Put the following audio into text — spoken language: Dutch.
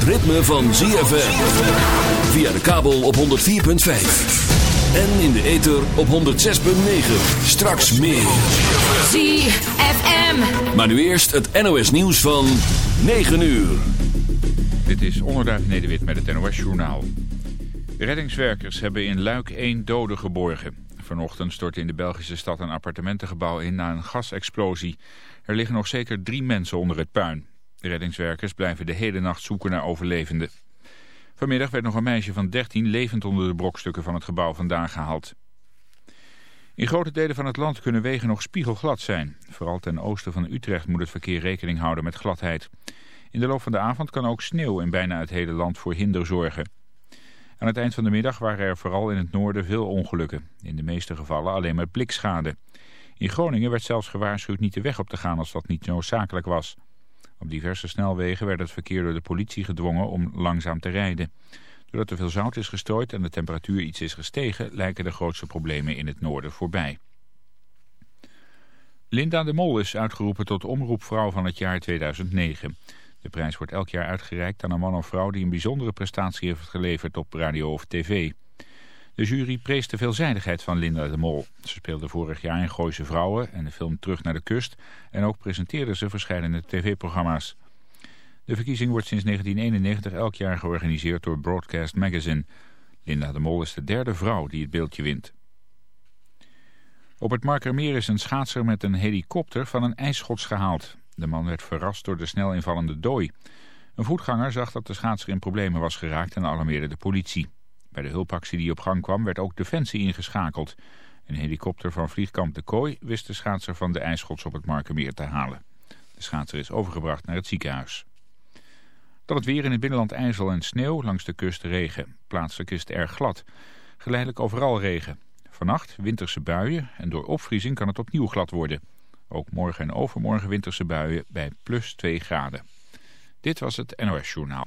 het ritme van ZFM. Via de kabel op 104.5. En in de ether op 106.9. Straks meer. ZFM. Maar nu eerst het NOS nieuws van 9 uur. Dit is Onderduif Nederwit met het NOS Journaal. Reddingswerkers hebben in Luik één dode geborgen. Vanochtend stortte in de Belgische stad een appartementengebouw in na een gasexplosie. Er liggen nog zeker drie mensen onder het puin. Reddingswerkers blijven de hele nacht zoeken naar overlevenden. Vanmiddag werd nog een meisje van 13 levend onder de brokstukken van het gebouw vandaan gehaald. In grote delen van het land kunnen wegen nog spiegelglad zijn. Vooral ten oosten van Utrecht moet het verkeer rekening houden met gladheid. In de loop van de avond kan ook sneeuw in bijna het hele land voor hinder zorgen. Aan het eind van de middag waren er vooral in het noorden veel ongelukken. In de meeste gevallen alleen met blikschade. In Groningen werd zelfs gewaarschuwd niet de weg op te gaan als dat niet noodzakelijk was. Op diverse snelwegen werd het verkeer door de politie gedwongen om langzaam te rijden. Doordat er veel zout is gestrooid en de temperatuur iets is gestegen... lijken de grootste problemen in het noorden voorbij. Linda de Mol is uitgeroepen tot omroepvrouw van het jaar 2009. De prijs wordt elk jaar uitgereikt aan een man of vrouw... die een bijzondere prestatie heeft geleverd op radio of tv. De jury prees de veelzijdigheid van Linda de Mol. Ze speelde vorig jaar in Gooise Vrouwen en de film Terug naar de Kust... en ook presenteerde ze verschillende tv-programma's. De verkiezing wordt sinds 1991 elk jaar georganiseerd door Broadcast Magazine. Linda de Mol is de derde vrouw die het beeldje wint. Op het Markermeer is een schaatser met een helikopter van een ijsschots gehaald. De man werd verrast door de snel invallende dooi. Een voetganger zag dat de schaatser in problemen was geraakt en alarmeerde de politie. Bij de hulpactie die op gang kwam werd ook Defensie ingeschakeld. Een helikopter van vliegkamp De Kooi wist de schaatser van de ijsschots op het Markermeer te halen. De schaatser is overgebracht naar het ziekenhuis. Dan het weer in het binnenland ijzel en sneeuw, langs de kust regen. Plaatselijk is het erg glad. Geleidelijk overal regen. Vannacht winterse buien en door opvriezing kan het opnieuw glad worden. Ook morgen en overmorgen winterse buien bij plus 2 graden. Dit was het NOS Journaal.